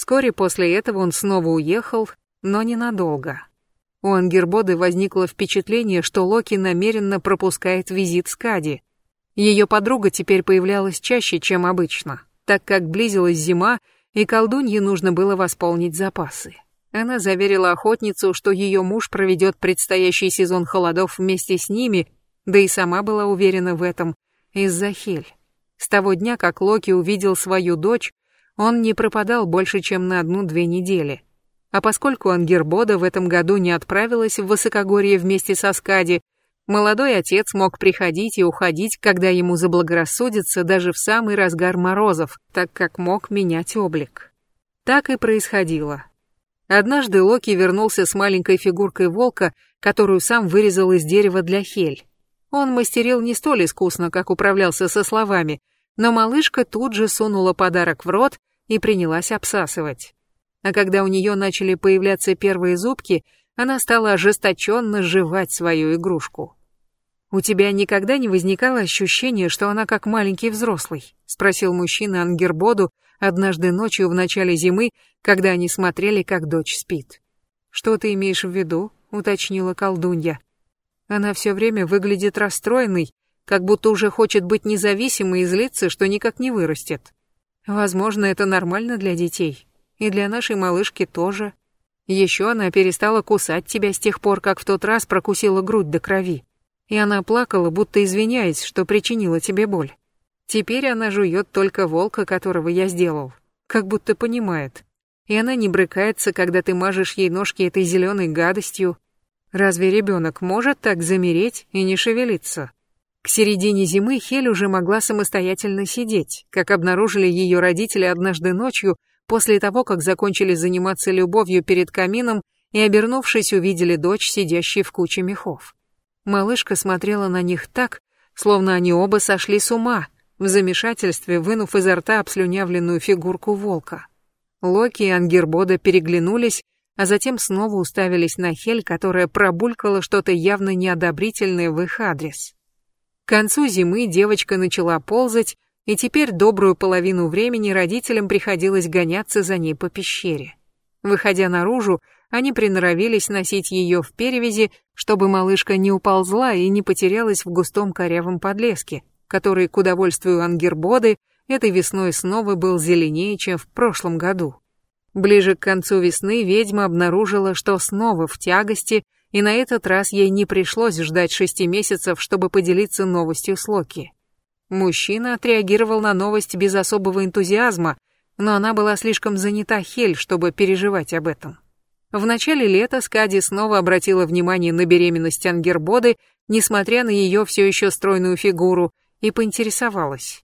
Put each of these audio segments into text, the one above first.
Вскоре после этого он снова уехал, но ненадолго. У Ангербоды возникло впечатление, что Локи намеренно пропускает визит Скади. Ее подруга теперь появлялась чаще, чем обычно, так как близилась зима, и колдунье нужно было восполнить запасы. Она заверила охотницу, что ее муж проведет предстоящий сезон холодов вместе с ними, да и сама была уверена в этом, из-за Хель. С того дня, как Локи увидел свою дочь, он не пропадал больше, чем на одну-две недели. А поскольку Ангербода в этом году не отправилась в высокогорье вместе со Скади, молодой отец мог приходить и уходить, когда ему заблагорассудится даже в самый разгар морозов, так как мог менять облик. Так и происходило. Однажды Локи вернулся с маленькой фигуркой волка, которую сам вырезал из дерева для Хель. Он мастерил не столь искусно, как управлялся со словами, но малышка тут же сунула подарок в рот и принялась обсасывать а когда у нее начали появляться первые зубки, она стала ожесточенно жевать свою игрушку. «У тебя никогда не возникало ощущения, что она как маленький взрослый?» — спросил мужчина Ангербоду однажды ночью в начале зимы, когда они смотрели, как дочь спит. «Что ты имеешь в виду?» — уточнила колдунья. «Она все время выглядит расстроенной, как будто уже хочет быть независимой и злится, что никак не вырастет. Возможно, это нормально для детей, и для нашей малышки тоже. Еще она перестала кусать тебя с тех пор, как в тот раз прокусила грудь до крови. И она плакала, будто извиняясь, что причинила тебе боль. Теперь она жует только волка, которого я сделал. Как будто понимает. И она не брыкается, когда ты мажешь ей ножки этой зеленой гадостью. Разве ребенок может так замереть и не шевелиться? К середине зимы Хель уже могла самостоятельно сидеть, как обнаружили ее родители однажды ночью, после того, как закончили заниматься любовью перед камином и, обернувшись, увидели дочь, сидящей в куче мехов. Малышка смотрела на них так, словно они оба сошли с ума, в замешательстве вынув изо рта обслюнявленную фигурку волка. Локи и Ангербода переглянулись, а затем снова уставились на Хель, которая пробулькала что-то явно неодобрительное в их адрес. К концу зимы девочка начала ползать, и теперь добрую половину времени родителям приходилось гоняться за ней по пещере. Выходя наружу, они приноровились носить ее в перевязи, чтобы малышка не уползла и не потерялась в густом корявом подлеске, который, к удовольствию Ангербоды, этой весной снова был зеленее, чем в прошлом году. Ближе к концу весны ведьма обнаружила, что снова в тягости, и на этот раз ей не пришлось ждать шести месяцев, чтобы поделиться новостью с Локи. Мужчина отреагировал на новость без особого энтузиазма, но она была слишком занята Хель, чтобы переживать об этом. В начале лета Скади снова обратила внимание на беременность Ангербоды, несмотря на ее все еще стройную фигуру, и поинтересовалась.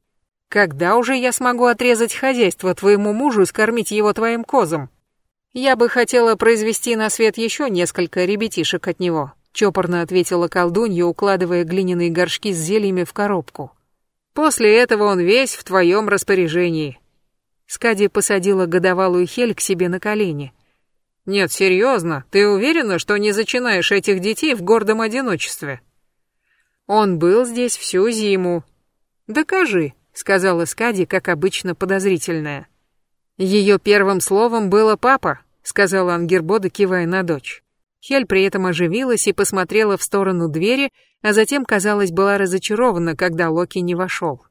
«Когда уже я смогу отрезать хозяйство твоему мужу и скормить его твоим козам? Я бы хотела произвести на свет еще несколько ребятишек от него», чопорно ответила колдунья, укладывая глиняные горшки с зельями в коробку. После этого он весь в твоем распоряжении. Скади посадила годовалую Хель к себе на колени. Нет, серьезно, ты уверена, что не зачинаешь этих детей в гордом одиночестве? Он был здесь всю зиму. Докажи, сказала Скади, как обычно подозрительная. Ее первым словом было папа, сказала Ангербода, кивая на дочь. Хель при этом оживилась и посмотрела в сторону двери, а затем, казалось, была разочарована, когда Локи не вошел.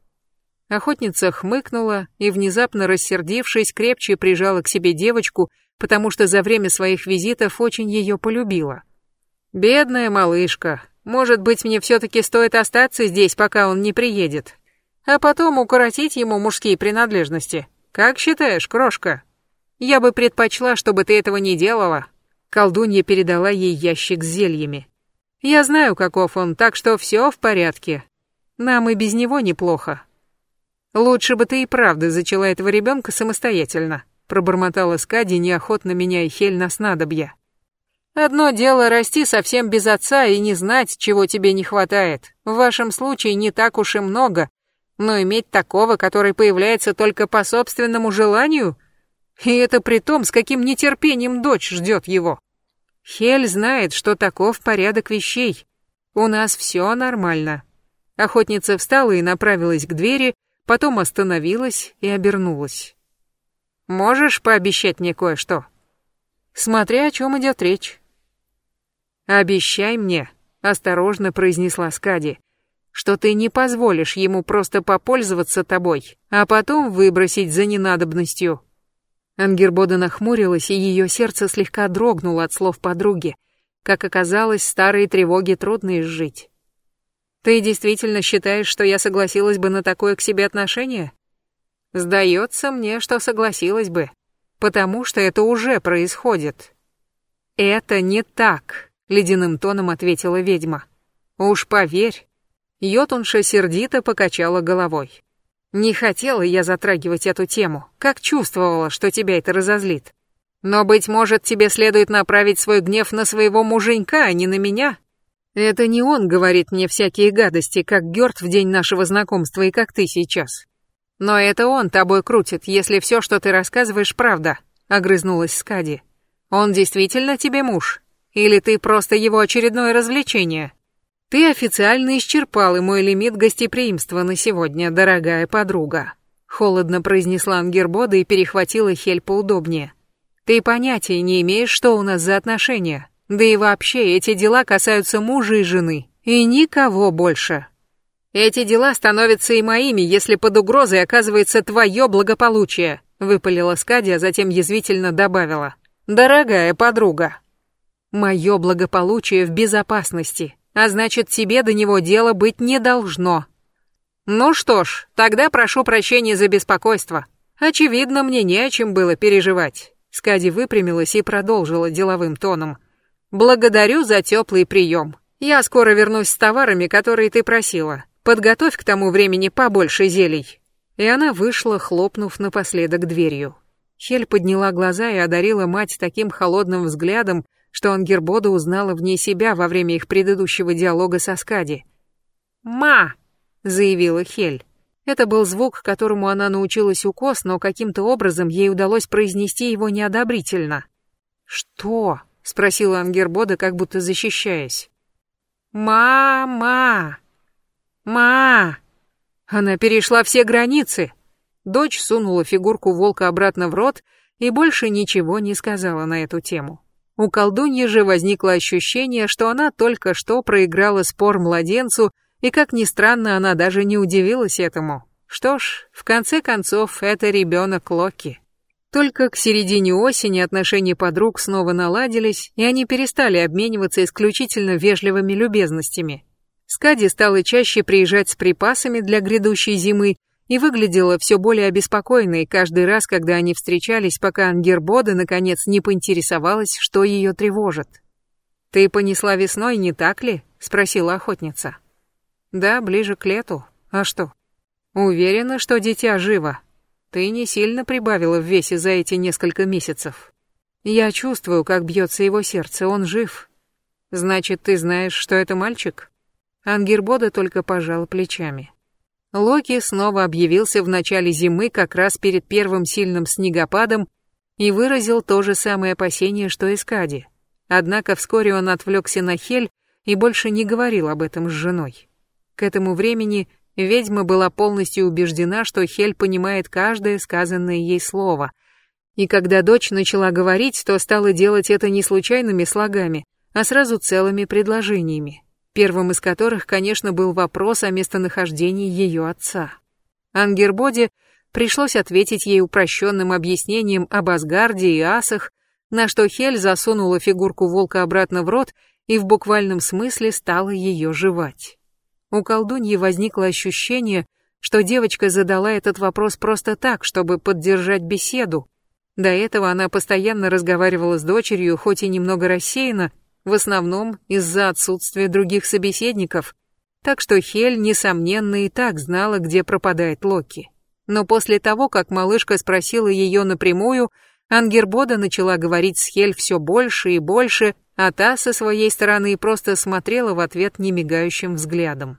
Охотница хмыкнула и, внезапно рассердившись, крепче прижала к себе девочку, потому что за время своих визитов очень ее полюбила. «Бедная малышка, может быть, мне все-таки стоит остаться здесь, пока он не приедет, а потом укоротить ему мужские принадлежности. Как считаешь, крошка? Я бы предпочла, чтобы ты этого не делала». Колдунья передала ей ящик с зельями. Я знаю, каков он, так что все в порядке. Нам и без него неплохо. Лучше бы ты и правда зачала этого ребенка самостоятельно, пробормотала Скади, неохотно меняя Хель на снадобья. Одно дело расти совсем без отца и не знать, чего тебе не хватает. В вашем случае не так уж и много, но иметь такого, который появляется только по собственному желанию, и это при том, с каким нетерпением дочь ждет его. Хель знает, что таков порядок вещей. У нас все нормально. Охотница встала и направилась к двери, потом остановилась и обернулась. Можешь пообещать мне кое-что? Смотря о чем идет речь. Обещай мне, осторожно произнесла Скади, что ты не позволишь ему просто попользоваться тобой, а потом выбросить за ненадобностью. Ангербода нахмурилась, и ее сердце слегка дрогнуло от слов подруги. Как оказалось, старые тревоги трудно изжить. Ты действительно считаешь, что я согласилась бы на такое к себе отношение? Сдается мне, что согласилась бы, потому что это уже происходит. Это не так, ледяным тоном ответила ведьма. Уж поверь. Йотунша сердито покачала головой. Не хотела я затрагивать эту тему, как чувствовала, что тебя это разозлит. Но, быть может, тебе следует направить свой гнев на своего муженька, а не на меня. Это не он говорит мне всякие гадости, как Гёрд в день нашего знакомства и как ты сейчас. Но это он тобой крутит, если все, что ты рассказываешь, правда, огрызнулась Скади. Он действительно тебе муж? Или ты просто его очередное развлечение? Ты официально исчерпал и мой лимит гостеприимства на сегодня, дорогая подруга. Холодно произнесла Ангербода и перехватила Хель поудобнее. Ты понятия не имеешь, что у нас за отношения. Да и вообще, эти дела касаются мужа и жены. И никого больше. Эти дела становятся и моими, если под угрозой оказывается твое благополучие, выпалила Скади, а затем язвительно добавила. Дорогая подруга, мое благополучие в безопасности а значит, тебе до него дела быть не должно. Ну что ж, тогда прошу прощения за беспокойство. Очевидно, мне не о чем было переживать. Скади выпрямилась и продолжила деловым тоном. Благодарю за теплый прием. Я скоро вернусь с товарами, которые ты просила. Подготовь к тому времени побольше зелий. И она вышла, хлопнув напоследок дверью. Хель подняла глаза и одарила мать таким холодным взглядом, что Ангербода узнала вне себя во время их предыдущего диалога со Скади. «Ма!» — заявила Хель. Это был звук, которому она научилась у Кос, но каким-то образом ей удалось произнести его неодобрительно. «Что?» — спросила Ангербода, как будто защищаясь. «Мама! Ма!» Она перешла все границы. Дочь сунула фигурку волка обратно в рот и больше ничего не сказала на эту тему. У колдуньи же возникло ощущение, что она только что проиграла спор младенцу, и, как ни странно, она даже не удивилась этому. Что ж, в конце концов, это ребенок Локи. Только к середине осени отношения подруг снова наладились, и они перестали обмениваться исключительно вежливыми любезностями. Скади стала чаще приезжать с припасами для грядущей зимы, и выглядела все более обеспокоенной каждый раз, когда они встречались, пока Ангербода наконец не поинтересовалась, что ее тревожит. «Ты понесла весной, не так ли?» — спросила охотница. «Да, ближе к лету. А что?» «Уверена, что дитя живо. Ты не сильно прибавила в весе за эти несколько месяцев. Я чувствую, как бьется его сердце, он жив. Значит, ты знаешь, что это мальчик?» Ангербода только пожала плечами. Локи снова объявился в начале зимы как раз перед первым сильным снегопадом и выразил то же самое опасение, что и Скади. Однако вскоре он отвлекся на Хель и больше не говорил об этом с женой. К этому времени ведьма была полностью убеждена, что Хель понимает каждое сказанное ей слово. И когда дочь начала говорить, то стала делать это не случайными слогами, а сразу целыми предложениями первым из которых, конечно, был вопрос о местонахождении ее отца. Ангербоде пришлось ответить ей упрощенным объяснением об Асгарде и асах, на что Хель засунула фигурку волка обратно в рот и в буквальном смысле стала ее жевать. У колдуньи возникло ощущение, что девочка задала этот вопрос просто так, чтобы поддержать беседу. До этого она постоянно разговаривала с дочерью, хоть и немного рассеянно, в основном из-за отсутствия других собеседников, так что Хель, несомненно, и так знала, где пропадает Локи. Но после того, как малышка спросила ее напрямую, Ангербода начала говорить с Хель все больше и больше, а та со своей стороны просто смотрела в ответ немигающим взглядом.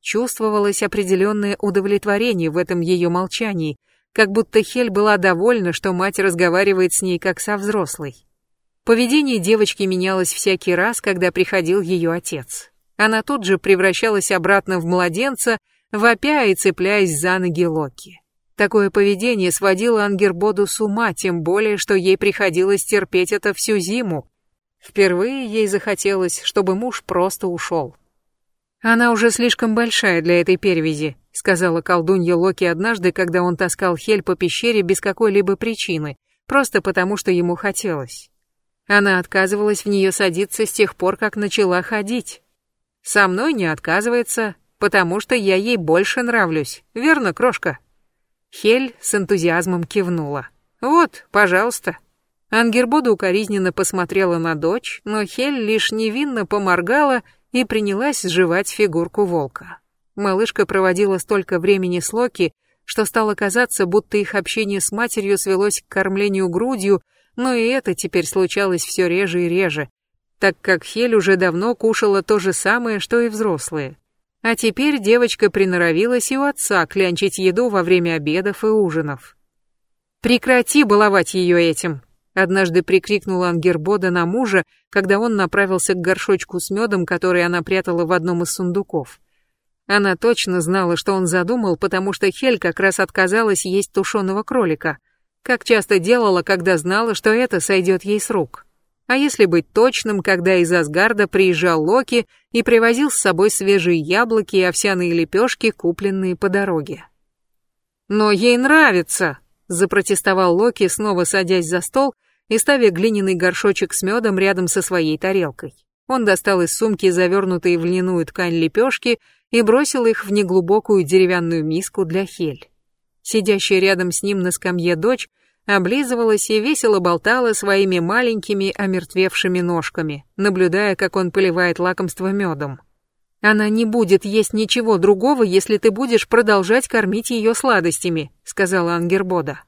Чувствовалось определенное удовлетворение в этом ее молчании, как будто Хель была довольна, что мать разговаривает с ней как со взрослой. Поведение девочки менялось всякий раз, когда приходил ее отец. Она тут же превращалась обратно в младенца, вопя и цепляясь за ноги Локи. Такое поведение сводило Ангербоду с ума, тем более, что ей приходилось терпеть это всю зиму. Впервые ей захотелось, чтобы муж просто ушел. «Она уже слишком большая для этой перевязи», — сказала колдунья Локи однажды, когда он таскал Хель по пещере без какой-либо причины, просто потому, что ему хотелось. Она отказывалась в нее садиться с тех пор, как начала ходить. Со мной не отказывается, потому что я ей больше нравлюсь. Верно, крошка? Хель с энтузиазмом кивнула. Вот, пожалуйста. Ангербода укоризненно посмотрела на дочь, но Хель лишь невинно поморгала и принялась сживать фигурку волка. Малышка проводила столько времени с Локи, что стало казаться, будто их общение с матерью свелось к кормлению грудью, но и это теперь случалось все реже и реже, так как Хель уже давно кушала то же самое, что и взрослые. А теперь девочка приноровилась и у отца клянчить еду во время обедов и ужинов. «Прекрати баловать ее этим!» Однажды прикрикнула Ангербода на мужа, когда он направился к горшочку с медом, который она прятала в одном из сундуков. Она точно знала, что он задумал, потому что Хель как раз отказалась есть тушеного кролика, как часто делала, когда знала, что это сойдет ей с рук. А если быть точным, когда из Асгарда приезжал Локи и привозил с собой свежие яблоки и овсяные лепешки, купленные по дороге. «Но ей нравится!» — запротестовал Локи, снова садясь за стол и ставя глиняный горшочек с медом рядом со своей тарелкой. Он достал из сумки завернутые в льняную ткань лепешки и бросил их в неглубокую деревянную миску для Хель. Сидящая рядом с ним на скамье дочь облизывалась и весело болтала своими маленькими омертвевшими ножками, наблюдая, как он поливает лакомство медом. «Она не будет есть ничего другого, если ты будешь продолжать кормить ее сладостями», — сказала Ангербода.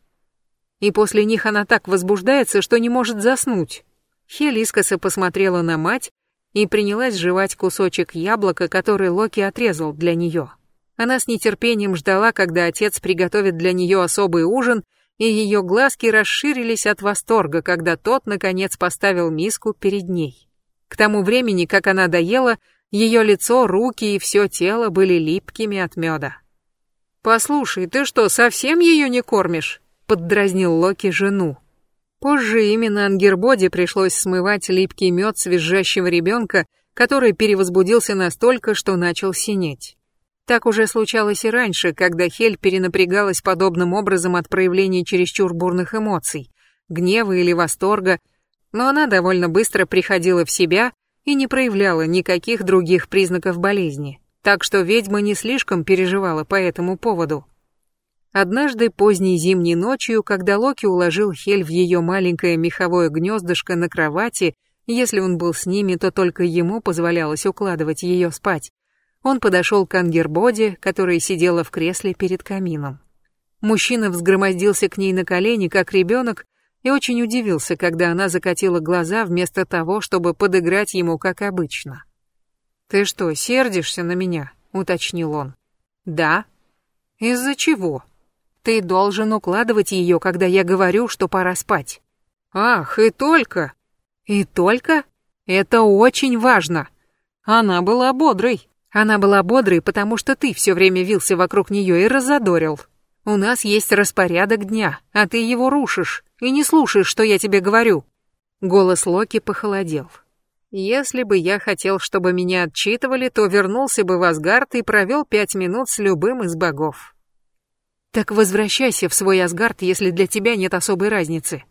«И после них она так возбуждается, что не может заснуть». Хель искоса посмотрела на мать и принялась жевать кусочек яблока, который Локи отрезал для нее. Она с нетерпением ждала, когда отец приготовит для нее особый ужин и ее глазки расширились от восторга, когда тот, наконец, поставил миску перед ней. К тому времени, как она доела, ее лицо, руки и все тело были липкими от меда. «Послушай, ты что, совсем ее не кормишь?» — поддразнил Локи жену. Позже именно Ангербоде пришлось смывать липкий мед с визжащего ребенка, который перевозбудился настолько, что начал синеть. Так уже случалось и раньше, когда Хель перенапрягалась подобным образом от проявления чересчур бурных эмоций, гнева или восторга, но она довольно быстро приходила в себя и не проявляла никаких других признаков болезни, так что ведьма не слишком переживала по этому поводу. Однажды поздней зимней ночью, когда Локи уложил Хель в ее маленькое меховое гнездышко на кровати, если он был с ними, то только ему позволялось укладывать ее спать, он подошел к Ангербоде, которая сидела в кресле перед камином. Мужчина взгромоздился к ней на колени, как ребенок, и очень удивился, когда она закатила глаза вместо того, чтобы подыграть ему, как обычно. «Ты что, сердишься на меня?» — уточнил он. «Да». «Из-за чего?» «Ты должен укладывать ее, когда я говорю, что пора спать». «Ах, и только!» «И только? Это очень важно!» Она была бодрой. Она была бодрой, потому что ты все время вился вокруг нее и разодорил. У нас есть распорядок дня, а ты его рушишь и не слушаешь, что я тебе говорю. Голос Локи похолодел. Если бы я хотел, чтобы меня отчитывали, то вернулся бы в Асгард и провел пять минут с любым из богов. Так возвращайся в свой Асгард, если для тебя нет особой разницы.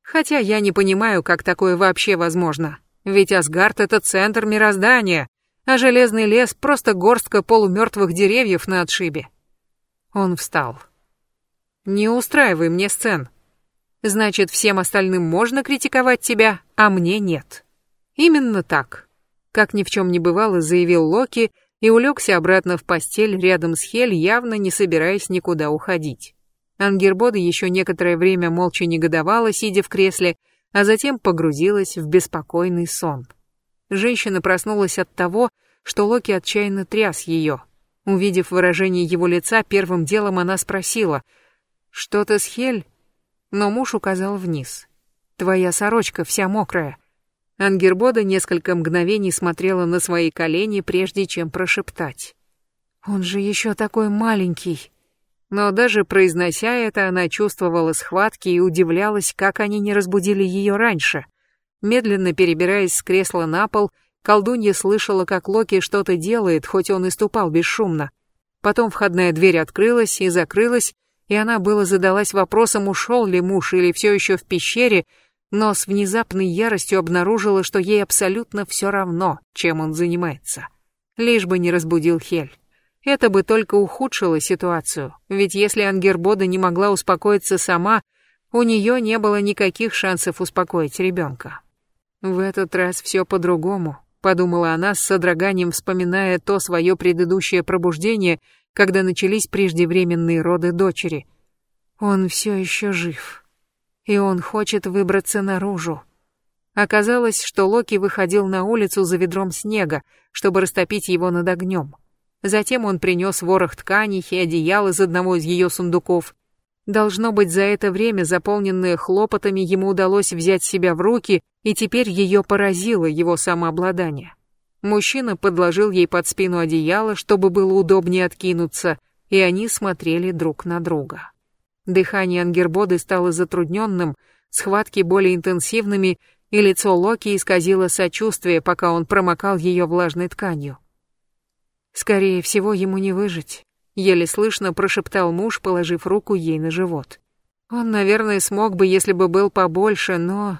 Хотя я не понимаю, как такое вообще возможно. Ведь Асгард — это центр мироздания, а железный лес — просто горстка полумертвых деревьев на отшибе. Он встал. «Не устраивай мне сцен. Значит, всем остальным можно критиковать тебя, а мне нет». «Именно так», — как ни в чем не бывало, заявил Локи и улегся обратно в постель рядом с Хель, явно не собираясь никуда уходить. Ангербода еще некоторое время молча негодовала, сидя в кресле, а затем погрузилась в беспокойный сон. Женщина проснулась от того, что Локи отчаянно тряс ее. Увидев выражение его лица, первым делом она спросила, «Что-то с Хель?» Но муж указал вниз. «Твоя сорочка вся мокрая». Ангербода несколько мгновений смотрела на свои колени, прежде чем прошептать. «Он же еще такой маленький». Но даже произнося это, она чувствовала схватки и удивлялась, как они не разбудили ее раньше. Медленно перебираясь с кресла на пол, колдунья слышала, как Локи что-то делает, хоть он и ступал бесшумно. Потом входная дверь открылась и закрылась, и она было задалась вопросом, ушел ли муж или все еще в пещере, но с внезапной яростью обнаружила, что ей абсолютно все равно, чем он занимается. Лишь бы не разбудил Хель. Это бы только ухудшило ситуацию, ведь если Ангербода не могла успокоиться сама, у нее не было никаких шансов успокоить ребенка. В этот раз все по-другому, подумала она с содроганием, вспоминая то свое предыдущее пробуждение, когда начались преждевременные роды дочери. Он все еще жив, и он хочет выбраться наружу. Оказалось, что Локи выходил на улицу за ведром снега, чтобы растопить его над огнем. Затем он принес ворох тканей и одеял из одного из ее сундуков. Должно быть, за это время, заполненное хлопотами, ему удалось взять себя в руки, и теперь ее поразило его самообладание. Мужчина подложил ей под спину одеяло, чтобы было удобнее откинуться, и они смотрели друг на друга. Дыхание Ангербоды стало затрудненным, схватки более интенсивными, и лицо Локи исказило сочувствие, пока он промокал ее влажной тканью. Скорее всего, ему не выжить, еле слышно прошептал муж, положив руку ей на живот. Он, наверное, смог бы, если бы был побольше, но...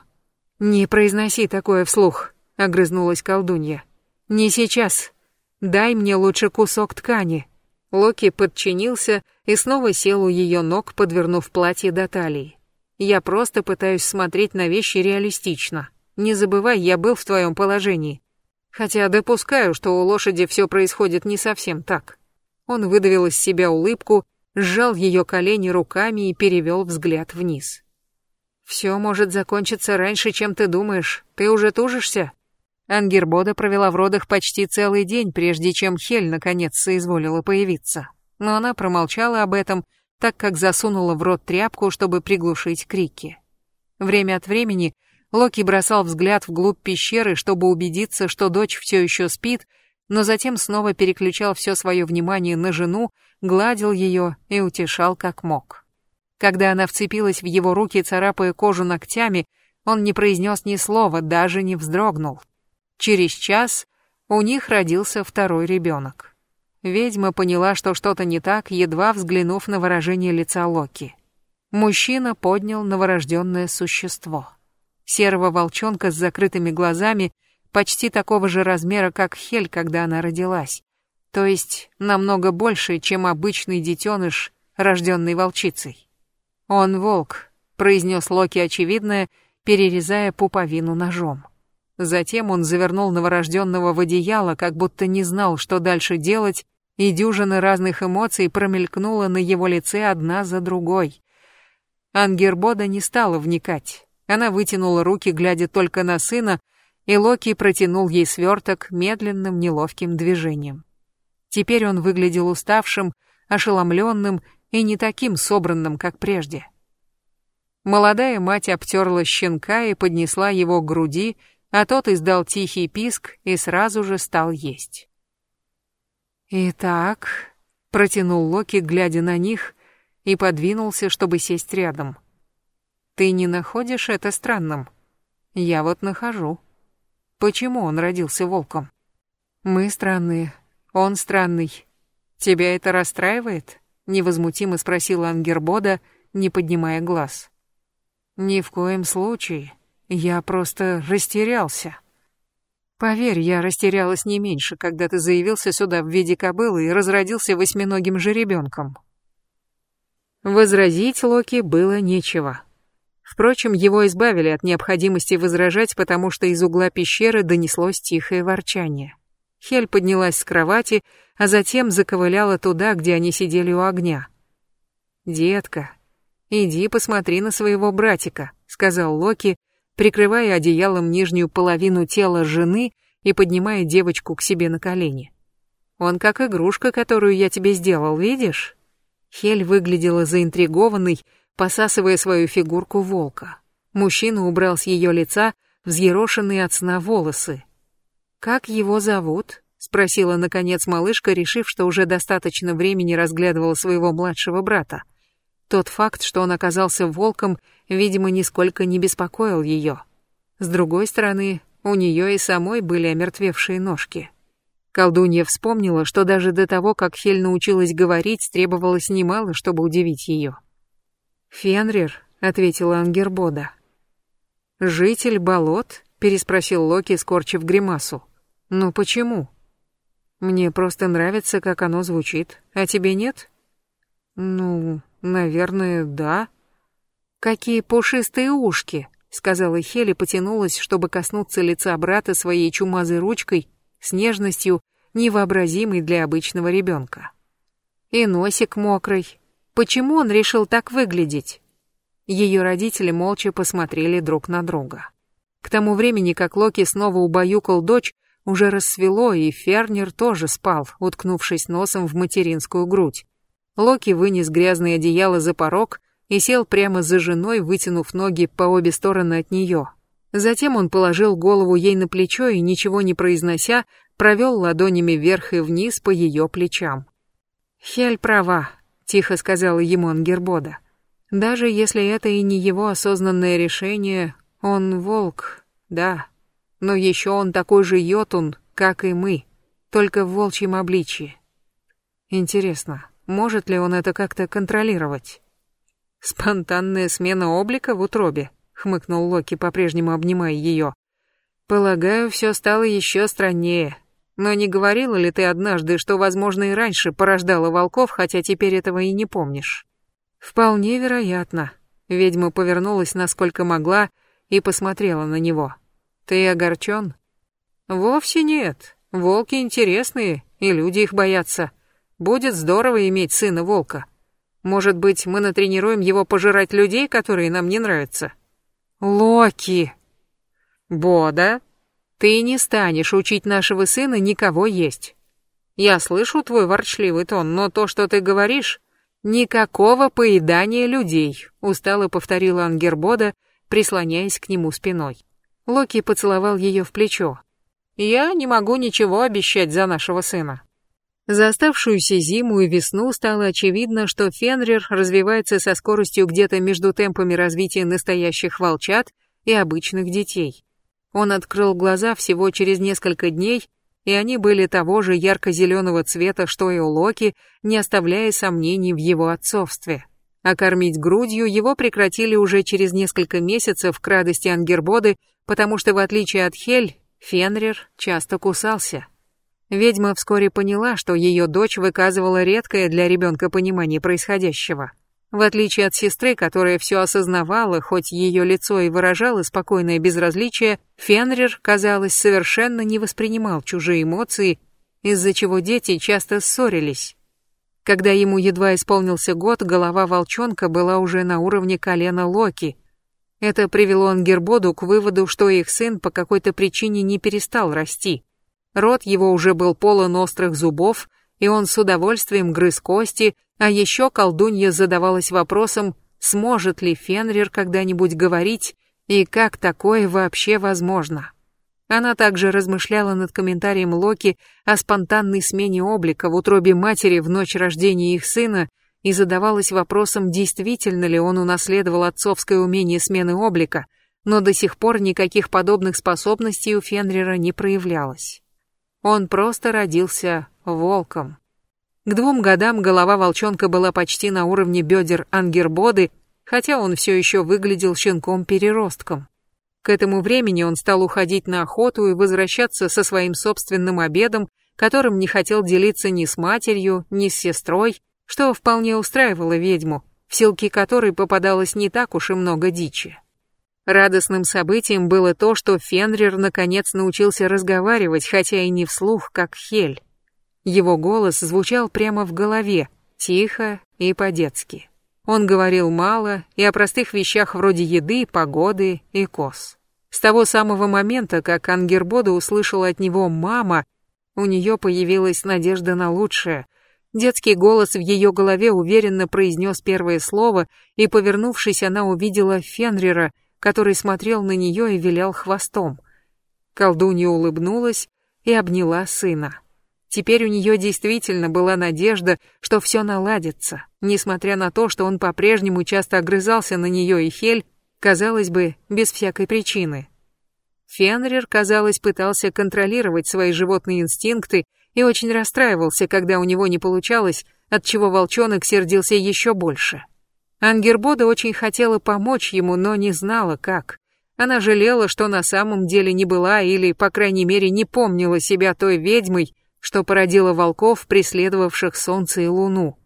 Не произноси такое вслух, огрызнулась колдунья. Не сейчас. Дай мне лучше кусок ткани. Локи подчинился и снова сел у ее ног, подвернув платье до талии. Я просто пытаюсь смотреть на вещи реалистично. Не забывай, я был в твоем положении. Хотя допускаю, что у лошади все происходит не совсем так. Он выдавил из себя улыбку, сжал ее колени руками и перевел взгляд вниз. «Все может закончиться раньше, чем ты думаешь. Ты уже тужишься?» Ангербода провела в родах почти целый день, прежде чем Хель наконец соизволила появиться. Но она промолчала об этом, так как засунула в рот тряпку, чтобы приглушить крики. Время от времени Локи бросал взгляд вглубь пещеры, чтобы убедиться, что дочь все еще спит, но затем снова переключал все свое внимание на жену, гладил ее и утешал как мог. Когда она вцепилась в его руки, царапая кожу ногтями, он не произнес ни слова, даже не вздрогнул. Через час у них родился второй ребенок. Ведьма поняла, что что-то не так, едва взглянув на выражение лица Локи. Мужчина поднял новорожденное существо серого волчонка с закрытыми глазами, почти такого же размера, как Хель, когда она родилась. То есть намного больше, чем обычный детеныш, рожденный волчицей. «Он волк», — произнес Локи очевидное, перерезая пуповину ножом. Затем он завернул новорожденного в одеяло, как будто не знал, что дальше делать, и дюжина разных эмоций промелькнула на его лице одна за другой. Ангербода не стала вникать. Она вытянула руки, глядя только на сына, и Локи протянул ей сверток медленным неловким движением. Теперь он выглядел уставшим, ошеломленным и не таким собранным, как прежде. Молодая мать обтерла щенка и поднесла его к груди, а тот издал тихий писк и сразу же стал есть. «Итак», — протянул Локи, глядя на них, и подвинулся, чтобы сесть рядом. — ты не находишь это странным? Я вот нахожу. Почему он родился волком? Мы странные, он странный. Тебя это расстраивает? Невозмутимо спросила Ангербода, не поднимая глаз. Ни в коем случае. Я просто растерялся. Поверь, я растерялась не меньше, когда ты заявился сюда в виде кобылы и разродился восьминогим жеребенком. Возразить Локи было нечего. Впрочем, его избавили от необходимости возражать, потому что из угла пещеры донеслось тихое ворчание. Хель поднялась с кровати, а затем заковыляла туда, где они сидели у огня. «Детка, иди посмотри на своего братика», — сказал Локи, прикрывая одеялом нижнюю половину тела жены и поднимая девочку к себе на колени. «Он как игрушка, которую я тебе сделал, видишь?» Хель выглядела заинтригованной, посасывая свою фигурку волка. Мужчина убрал с ее лица взъерошенные от сна волосы. «Как его зовут?» — спросила наконец малышка, решив, что уже достаточно времени разглядывала своего младшего брата. Тот факт, что он оказался волком, видимо, нисколько не беспокоил ее. С другой стороны, у нее и самой были омертвевшие ножки. Колдунья вспомнила, что даже до того, как Хель научилась говорить, требовалось немало, чтобы удивить ее. «Фенрир», — ответила Ангербода. «Житель болот?» — переспросил Локи, скорчив гримасу. «Ну почему?» «Мне просто нравится, как оно звучит. А тебе нет?» «Ну, наверное, да». «Какие пушистые ушки!» — сказала Хель и потянулась, чтобы коснуться лица брата своей чумазой ручкой с нежностью, невообразимой для обычного ребенка. И носик мокрый. Почему он решил так выглядеть? Ее родители молча посмотрели друг на друга. К тому времени, как Локи снова убаюкал дочь, уже рассвело, и Фернер тоже спал, уткнувшись носом в материнскую грудь. Локи вынес грязное одеяло за порог и сел прямо за женой, вытянув ноги по обе стороны от нее. Затем он положил голову ей на плечо и, ничего не произнося, провел ладонями вверх и вниз по ее плечам. «Хель права», — тихо сказала ему Ангербода. «Даже если это и не его осознанное решение, он волк, да, но еще он такой же йотун, как и мы, только в волчьем обличье. Интересно, может ли он это как-то контролировать?» «Спонтанная смена облика в утробе», хмыкнул Локи, по-прежнему обнимая ее. Полагаю, все стало еще страннее. Но не говорила ли ты однажды, что, возможно, и раньше порождала волков, хотя теперь этого и не помнишь? Вполне вероятно. Ведьма повернулась, насколько могла, и посмотрела на него. Ты огорчен? Вовсе нет. Волки интересные, и люди их боятся. Будет здорово иметь сына волка. Может быть, мы натренируем его пожирать людей, которые нам не нравятся? Локи! Бода, ты не станешь учить нашего сына никого есть. Я слышу твой ворчливый тон, но то, что ты говоришь, никакого поедания людей, устало повторила Ангербода, прислоняясь к нему спиной. Локи поцеловал ее в плечо. Я не могу ничего обещать за нашего сына. За оставшуюся зиму и весну стало очевидно, что Фенрир развивается со скоростью где-то между темпами развития настоящих волчат и обычных детей. Он открыл глаза всего через несколько дней, и они были того же ярко-зеленого цвета, что и у Локи, не оставляя сомнений в его отцовстве. А кормить грудью его прекратили уже через несколько месяцев к радости Ангербоды, потому что, в отличие от Хель, Фенрир часто кусался. Ведьма вскоре поняла, что ее дочь выказывала редкое для ребенка понимание происходящего. В отличие от сестры, которая все осознавала, хоть ее лицо и выражало спокойное безразличие, Фенрир, казалось, совершенно не воспринимал чужие эмоции, из-за чего дети часто ссорились. Когда ему едва исполнился год, голова волчонка была уже на уровне колена Локи. Это привело Ангербоду к выводу, что их сын по какой-то причине не перестал расти. Рот его уже был полон острых зубов, и он с удовольствием грыз кости, а еще колдунья задавалась вопросом, сможет ли Фенрир когда-нибудь говорить и как такое вообще возможно. Она также размышляла над комментарием Локи о спонтанной смене облика в утробе матери в ночь рождения их сына и задавалась вопросом, действительно ли он унаследовал отцовское умение смены облика, но до сих пор никаких подобных способностей у Фенрира не проявлялось. Он просто родился волком. К двум годам голова волчонка была почти на уровне бедер Ангербоды, хотя он все еще выглядел щенком-переростком. К этому времени он стал уходить на охоту и возвращаться со своим собственным обедом, которым не хотел делиться ни с матерью, ни с сестрой, что вполне устраивало ведьму, в селки которой попадалось не так уж и много дичи. Радостным событием было то, что Фенрир наконец научился разговаривать, хотя и не вслух, как Хель. Его голос звучал прямо в голове, тихо и по-детски. Он говорил мало и о простых вещах вроде еды, погоды и коз. С того самого момента, как Ангербода услышала от него «мама», у нее появилась надежда на лучшее. Детский голос в ее голове уверенно произнес первое слово, и, повернувшись, она увидела Фенрира, который смотрел на нее и вилял хвостом. Колдунья улыбнулась и обняла сына. Теперь у нее действительно была надежда, что все наладится, несмотря на то, что он по-прежнему часто огрызался на нее и Хель, казалось бы, без всякой причины. Фенрир, казалось, пытался контролировать свои животные инстинкты и очень расстраивался, когда у него не получалось, отчего волчонок сердился еще больше. Ангербода очень хотела помочь ему, но не знала, как. Она жалела, что на самом деле не была или, по крайней мере, не помнила себя той ведьмой, что породила волков, преследовавших солнце и луну.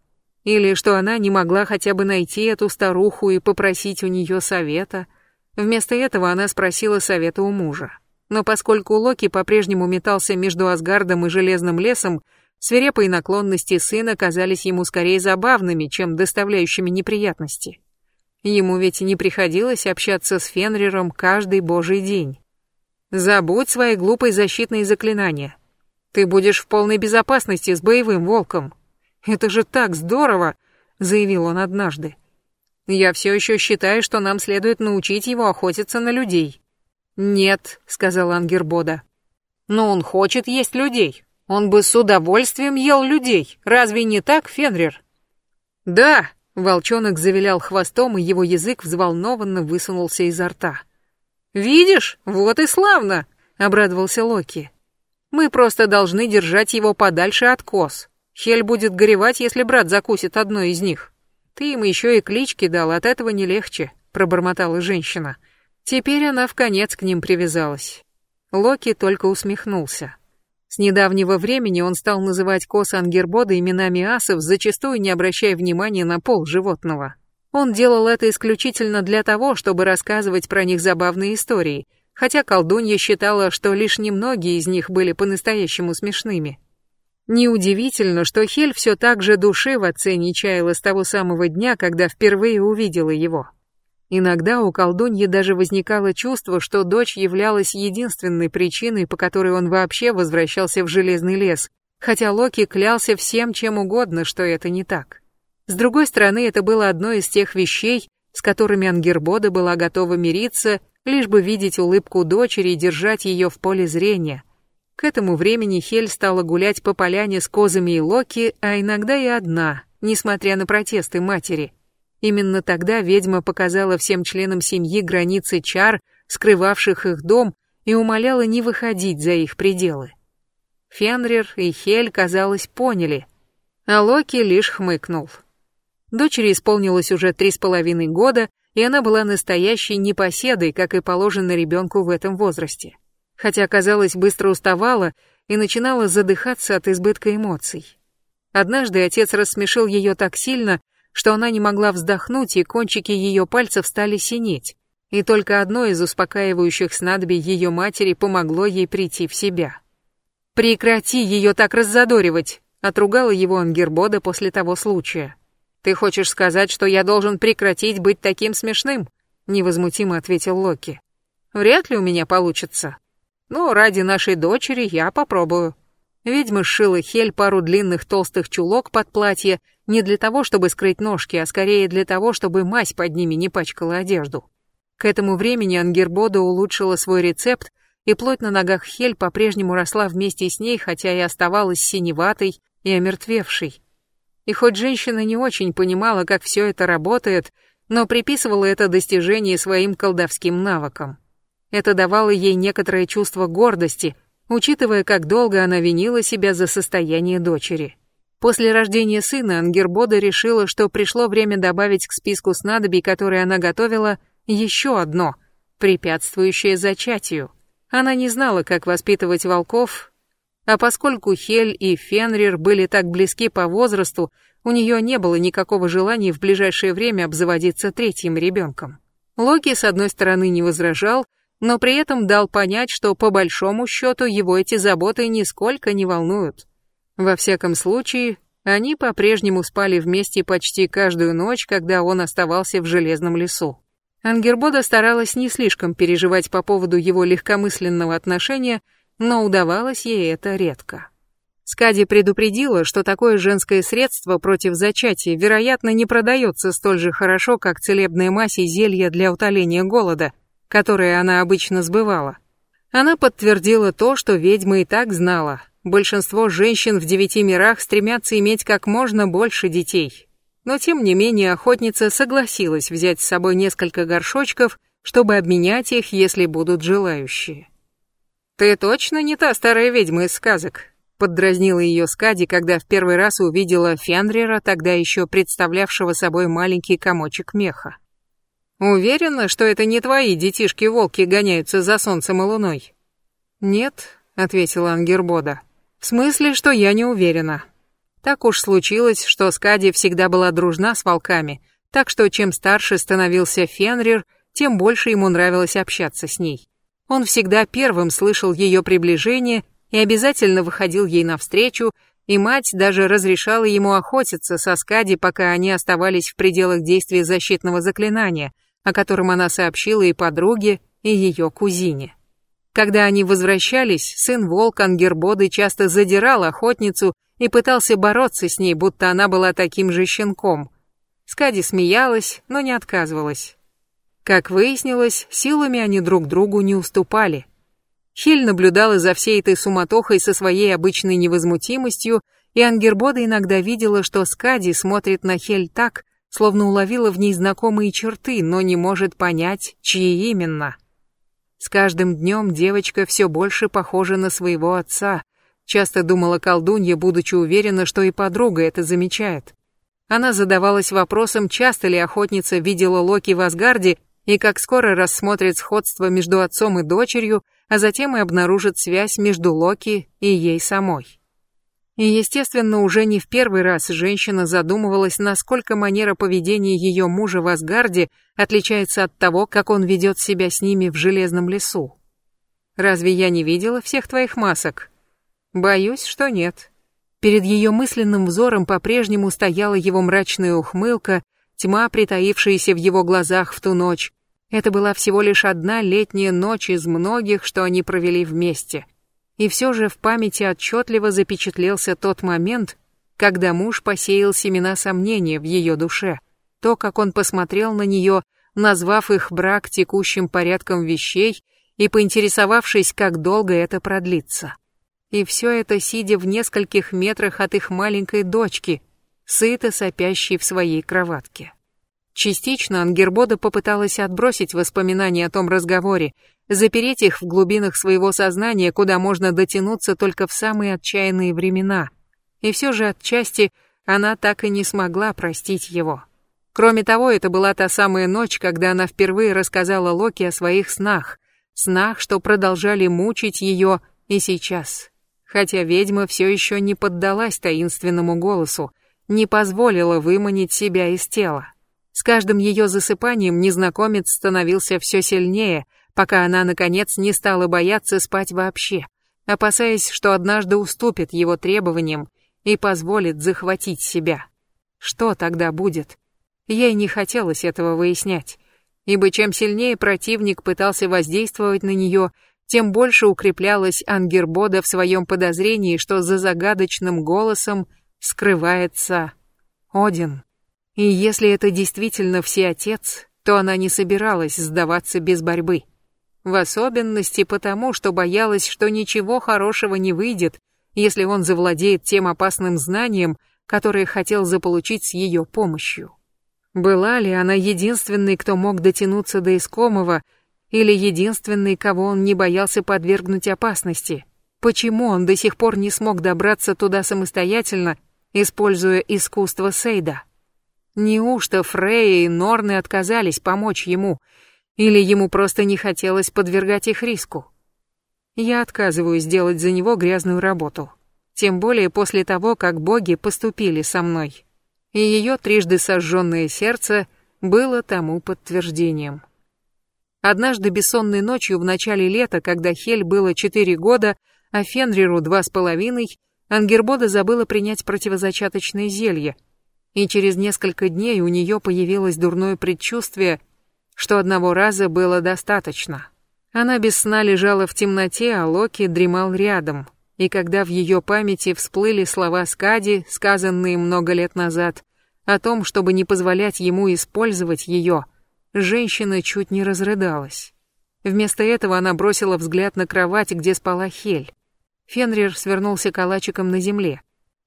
Или что она не могла хотя бы найти эту старуху и попросить у нее совета. Вместо этого она спросила совета у мужа. Но поскольку Локи по-прежнему метался между Асгардом и Железным лесом, свирепые наклонности сына казались ему скорее забавными, чем доставляющими неприятности. Ему ведь не приходилось общаться с Фенриром каждый божий день. Забудь свои глупые защитные заклинания. Ты будешь в полной безопасности с боевым волком. Это же так здорово, заявил он однажды. Я все еще считаю, что нам следует научить его охотиться на людей. Нет, сказал Ангербода. Но он хочет есть людей. Он бы с удовольствием ел людей. Разве не так, Фенрир? Да, волчонок завилял хвостом, и его язык взволнованно высунулся изо рта. Видишь, вот и славно, обрадовался Локи. Мы просто должны держать его подальше от коз. Хель будет горевать, если брат закусит одно из них. Ты им еще и клички дал, от этого не легче, пробормотала женщина. Теперь она в конец к ним привязалась. Локи только усмехнулся. С недавнего времени он стал называть коз Ангербода именами асов, зачастую не обращая внимания на пол животного. Он делал это исключительно для того, чтобы рассказывать про них забавные истории, хотя колдунья считала, что лишь немногие из них были по-настоящему смешными. Неудивительно, что Хель все так же души в отце не чаяла с того самого дня, когда впервые увидела его. Иногда у колдуньи даже возникало чувство, что дочь являлась единственной причиной, по которой он вообще возвращался в Железный лес, хотя Локи клялся всем чем угодно, что это не так. С другой стороны, это было одной из тех вещей, с которыми Ангербода была готова мириться лишь бы видеть улыбку дочери и держать ее в поле зрения. К этому времени Хель стала гулять по поляне с козами и Локи, а иногда и одна, несмотря на протесты матери. Именно тогда ведьма показала всем членам семьи границы чар, скрывавших их дом, и умоляла не выходить за их пределы. Фенрир и Хель, казалось, поняли, а Локи лишь хмыкнул. Дочери исполнилось уже три с половиной года, и она была настоящей непоседой, как и положено ребенку в этом возрасте. Хотя, казалось, быстро уставала и начинала задыхаться от избытка эмоций. Однажды отец рассмешил ее так сильно, что она не могла вздохнуть, и кончики ее пальцев стали синеть. И только одно из успокаивающих снадобий ее матери помогло ей прийти в себя. «Прекрати ее так раззадоривать!» — отругала его Ангербода после того случая. «Ты хочешь сказать, что я должен прекратить быть таким смешным?» — невозмутимо ответил Локи. «Вряд ли у меня получится. Но ради нашей дочери я попробую». Ведьма сшила Хель пару длинных толстых чулок под платье не для того, чтобы скрыть ножки, а скорее для того, чтобы мазь под ними не пачкала одежду. К этому времени Ангербода улучшила свой рецепт, и плоть на ногах Хель по-прежнему росла вместе с ней, хотя и оставалась синеватой и омертвевшей. И хоть женщина не очень понимала, как все это работает, но приписывала это достижение своим колдовским навыкам. Это давало ей некоторое чувство гордости, учитывая, как долго она винила себя за состояние дочери. После рождения сына Ангербода решила, что пришло время добавить к списку снадобий, которые она готовила, еще одно, препятствующее зачатию. Она не знала, как воспитывать волков, а поскольку Хель и Фенрир были так близки по возрасту, у нее не было никакого желания в ближайшее время обзаводиться третьим ребенком. Локи, с одной стороны, не возражал, но при этом дал понять, что по большому счету его эти заботы нисколько не волнуют. Во всяком случае, они по-прежнему спали вместе почти каждую ночь, когда он оставался в Железном лесу. Ангербода старалась не слишком переживать по поводу его легкомысленного отношения, но удавалось ей это редко. Скади предупредила, что такое женское средство против зачатия, вероятно, не продается столь же хорошо, как целебная мазь и зелье для утоления голода, которые она обычно сбывала. Она подтвердила то, что ведьма и так знала. большинство женщин в девяти мирах стремятся иметь как можно больше детей. Но тем не менее охотница согласилась взять с собой несколько горшочков, чтобы обменять их, если будут желающие. «Ты точно не та старая ведьма из сказок?» Поддразнила ее Скади, когда в первый раз увидела Фенрира, тогда еще представлявшего собой маленький комочек меха. «Уверена, что это не твои детишки-волки гоняются за солнцем и луной?» «Нет», — ответила Ангербода. «В смысле, что я не уверена. Так уж случилось, что Скади всегда была дружна с волками, так что чем старше становился Фенрир, тем больше ему нравилось общаться с ней. Он всегда первым слышал ее приближение и обязательно выходил ей навстречу, и мать даже разрешала ему охотиться со Скади, пока они оставались в пределах действия защитного заклинания, о котором она сообщила и подруге, и ее кузине. Когда они возвращались, сын волк Ангербоды часто задирал охотницу и пытался бороться с ней, будто она была таким же щенком. Скади смеялась, но не отказывалась. Как выяснилось, силами они друг другу не уступали. Хель наблюдала за всей этой суматохой со своей обычной невозмутимостью, и Ангербода иногда видела, что Скади смотрит на Хель так, словно уловила в ней знакомые черты, но не может понять, чьи именно. С каждым днем девочка все больше похожа на своего отца, часто думала колдунья, будучи уверена, что и подруга это замечает. Она задавалась вопросом, часто ли охотница видела Локи в Асгарде и как скоро рассмотрит сходство между отцом и дочерью, а затем и обнаружит связь между Локи и ей самой. И, естественно, уже не в первый раз женщина задумывалась, насколько манера поведения ее мужа в Асгарде отличается от того, как он ведет себя с ними в Железном лесу. «Разве я не видела всех твоих масок?» «Боюсь, что нет». Перед ее мысленным взором по-прежнему стояла его мрачная ухмылка, тьма, притаившаяся в его глазах в ту ночь, это была всего лишь одна летняя ночь из многих, что они провели вместе. И все же в памяти отчетливо запечатлелся тот момент, когда муж посеял семена сомнения в ее душе. То, как он посмотрел на нее, назвав их брак текущим порядком вещей и поинтересовавшись, как долго это продлится. И все это сидя в нескольких метрах от их маленькой дочки, сыто сопящей в своей кроватке. Частично Ангербода попыталась отбросить воспоминания о том разговоре, запереть их в глубинах своего сознания, куда можно дотянуться только в самые отчаянные времена. И все же отчасти она так и не смогла простить его. Кроме того, это была та самая ночь, когда она впервые рассказала Локи о своих снах, снах, что продолжали мучить ее и сейчас. Хотя ведьма все еще не поддалась таинственному голосу, не позволила выманить себя из тела. С каждым ее засыпанием незнакомец становился все сильнее, пока она, наконец, не стала бояться спать вообще, опасаясь, что однажды уступит его требованиям и позволит захватить себя. Что тогда будет? Ей не хотелось этого выяснять, ибо чем сильнее противник пытался воздействовать на нее, тем больше укреплялась Ангербода в своем подозрении, что за загадочным голосом скрывается Один. И если это действительно всеотец, то она не собиралась сдаваться без борьбы. В особенности потому, что боялась, что ничего хорошего не выйдет, если он завладеет тем опасным знанием, которое хотел заполучить с ее помощью. Была ли она единственной, кто мог дотянуться до искомого, или единственной, кого он не боялся подвергнуть опасности? Почему он до сих пор не смог добраться туда самостоятельно, используя искусство Сейда? Неужто Фрейя и Норны отказались помочь ему, или ему просто не хотелось подвергать их риску? Я отказываюсь делать за него грязную работу. Тем более после того, как боги поступили со мной. И ее трижды сожженное сердце было тому подтверждением. Однажды бессонной ночью в начале лета, когда Хель было четыре года, а Фенриру два с половиной, Ангербода забыла принять противозачаточное зелье, и через несколько дней у нее появилось дурное предчувствие, что одного раза было достаточно. Она без сна лежала в темноте, а Локи дремал рядом, и когда в ее памяти всплыли слова Скади, сказанные много лет назад, о том, чтобы не позволять ему использовать ее, женщина чуть не разрыдалась. Вместо этого она бросила взгляд на кровать, где спала Хель. Фенрир свернулся калачиком на земле.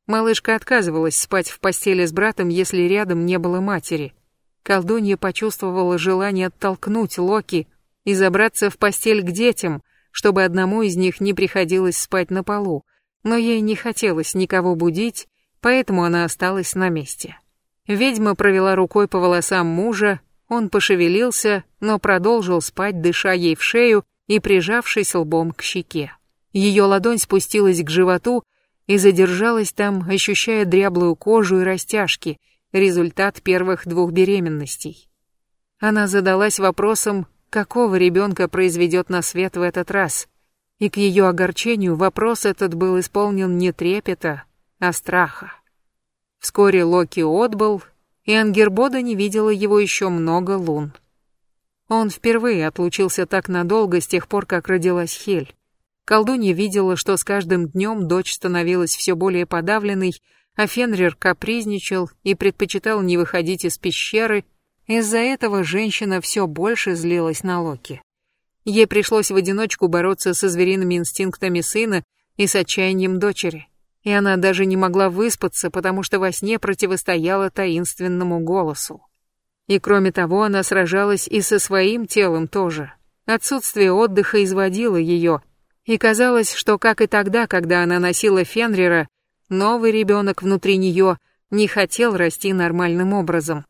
Малышка отказывалась спать в постели с братом, если рядом не было матери. Колдунья почувствовала желание оттолкнуть Локи и забраться в постель к детям, чтобы одному из них не приходилось спать на полу, но ей не хотелось никого будить, поэтому она осталась на месте. Ведьма провела рукой по волосам мужа, он пошевелился, но продолжил спать, дыша ей в шею и прижавшись лбом к щеке. Ее ладонь спустилась к животу и задержалась там, ощущая дряблую кожу и растяжки, результат первых двух беременностей. Она задалась вопросом, какого ребенка произведет на свет в этот раз, и к ее огорчению вопрос этот был исполнен не трепета, а страха. Вскоре Локи отбыл, и Ангербода не видела его еще много лун. Он впервые отлучился так надолго с тех пор, как родилась Хель. Колдунья видела, что с каждым днем дочь становилась все более подавленной, а Фенрир капризничал и предпочитал не выходить из пещеры. Из-за этого женщина все больше злилась на Локи. Ей пришлось в одиночку бороться со звериными инстинктами сына и с отчаянием дочери и она даже не могла выспаться, потому что во сне противостояла таинственному голосу. И кроме того, она сражалась и со своим телом тоже. Отсутствие отдыха изводило ее, и казалось, что, как и тогда, когда она носила Фенрира, новый ребенок внутри нее не хотел расти нормальным образом.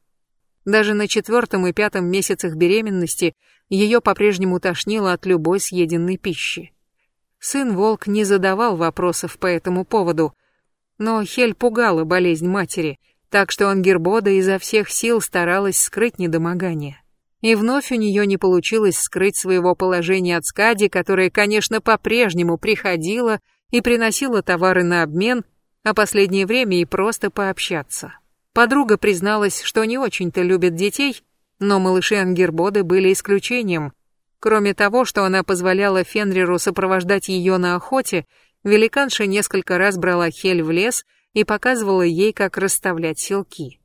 Даже на четвертом и пятом месяцах беременности ее по-прежнему тошнило от любой съеденной пищи. Сын-волк не задавал вопросов по этому поводу, но Хель пугала болезнь матери, так что Ангербода изо всех сил старалась скрыть недомогание. И вновь у нее не получилось скрыть своего положения от Скади, которая, конечно, по-прежнему приходила и приносила товары на обмен, а последнее время и просто пообщаться. Подруга призналась, что не очень-то любит детей, но малыши Ангербоды были исключением, Кроме того, что она позволяла Фенриру сопровождать ее на охоте, великанша несколько раз брала Хель в лес и показывала ей, как расставлять селки.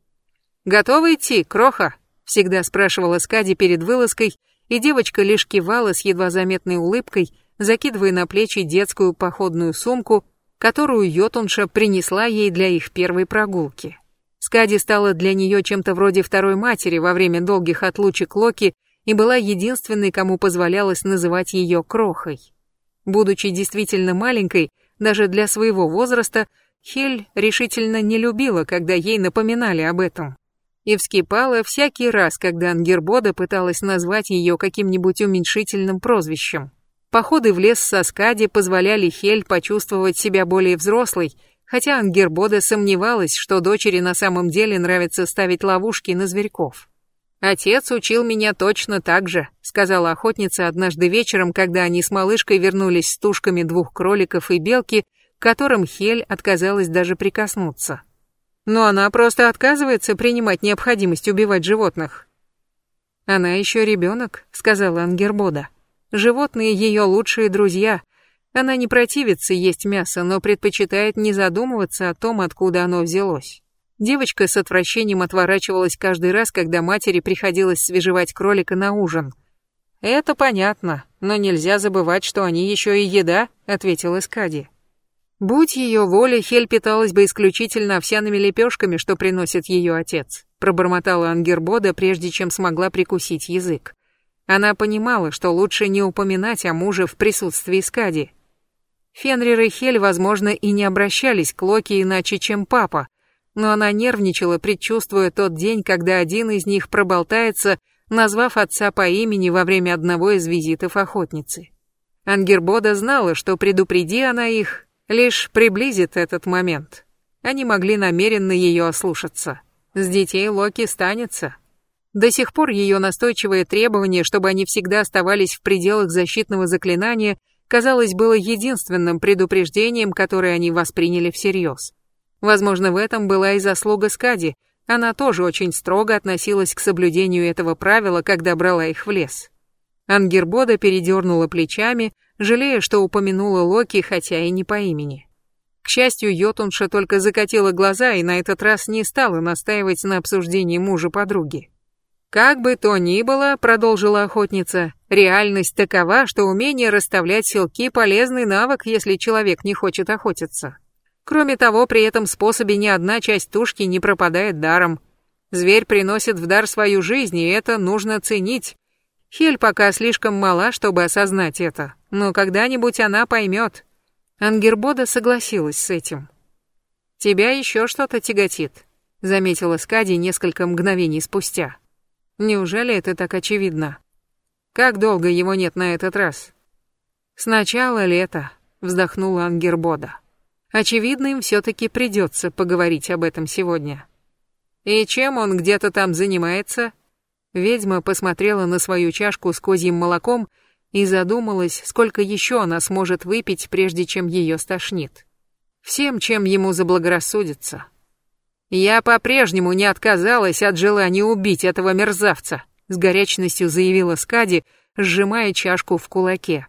«Готова идти, кроха?» — всегда спрашивала Скади перед вылазкой, и девочка лишь кивала с едва заметной улыбкой, закидывая на плечи детскую походную сумку, которую Йотунша принесла ей для их первой прогулки. Скади стала для нее чем-то вроде второй матери во время долгих отлучек Локи и была единственной, кому позволялось называть ее крохой. Будучи действительно маленькой, даже для своего возраста, Хель решительно не любила, когда ей напоминали об этом. И вскипала всякий раз, когда Ангербода пыталась назвать ее каким-нибудь уменьшительным прозвищем. Походы в лес со Скади позволяли Хель почувствовать себя более взрослой, хотя Ангербода сомневалась, что дочери на самом деле нравится ставить ловушки на зверьков. «Отец учил меня точно так же», — сказала охотница однажды вечером, когда они с малышкой вернулись с тушками двух кроликов и белки, к которым Хель отказалась даже прикоснуться. «Но она просто отказывается принимать необходимость убивать животных». «Она еще ребенок», — сказала Ангербода. «Животные ее лучшие друзья. Она не противится есть мясо, но предпочитает не задумываться о том, откуда оно взялось». Девочка с отвращением отворачивалась каждый раз, когда матери приходилось свежевать кролика на ужин. «Это понятно, но нельзя забывать, что они еще и еда», — ответила Скади. «Будь ее воля, Хель питалась бы исключительно овсяными лепешками, что приносит ее отец», — пробормотала Ангербода, прежде чем смогла прикусить язык. Она понимала, что лучше не упоминать о муже в присутствии Скади. Фенрир и Хель, возможно, и не обращались к Локи иначе, чем папа, но она нервничала, предчувствуя тот день, когда один из них проболтается, назвав отца по имени во время одного из визитов охотницы. Ангербода знала, что предупреди она их, лишь приблизит этот момент. Они могли намеренно ее ослушаться. С детей Локи станется. До сих пор ее настойчивое требование, чтобы они всегда оставались в пределах защитного заклинания, казалось, было единственным предупреждением, которое они восприняли всерьез. Возможно, в этом была и заслуга Скади. Она тоже очень строго относилась к соблюдению этого правила, когда брала их в лес. Ангербода передернула плечами, жалея, что упомянула Локи, хотя и не по имени. К счастью, Йотунша только закатила глаза и на этот раз не стала настаивать на обсуждении мужа подруги. Как бы то ни было, продолжила охотница, реальность такова, что умение расставлять селки полезный навык, если человек не хочет охотиться. Кроме того, при этом способе ни одна часть тушки не пропадает даром. Зверь приносит в дар свою жизнь, и это нужно ценить. Хель пока слишком мала, чтобы осознать это, но когда-нибудь она поймет. Ангербода согласилась с этим. «Тебя еще что-то тяготит», — заметила Скади несколько мгновений спустя. Неужели это так очевидно? Как долго его нет на этот раз? Сначала лето, вздохнула Ангербода. Очевидно, им все-таки придется поговорить об этом сегодня. И чем он где-то там занимается? Ведьма посмотрела на свою чашку с козьим молоком и задумалась, сколько еще она сможет выпить, прежде чем ее стошнит. Всем, чем ему заблагорассудится. «Я по-прежнему не отказалась от желания убить этого мерзавца», с горячностью заявила Скади, сжимая чашку в кулаке.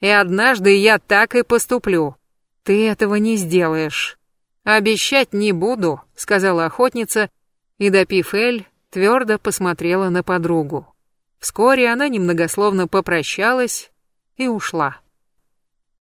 «И однажды я так и поступлю. Ты этого не сделаешь». «Обещать не буду», — сказала охотница, и, допив Эль, твердо посмотрела на подругу. Вскоре она немногословно попрощалась и ушла.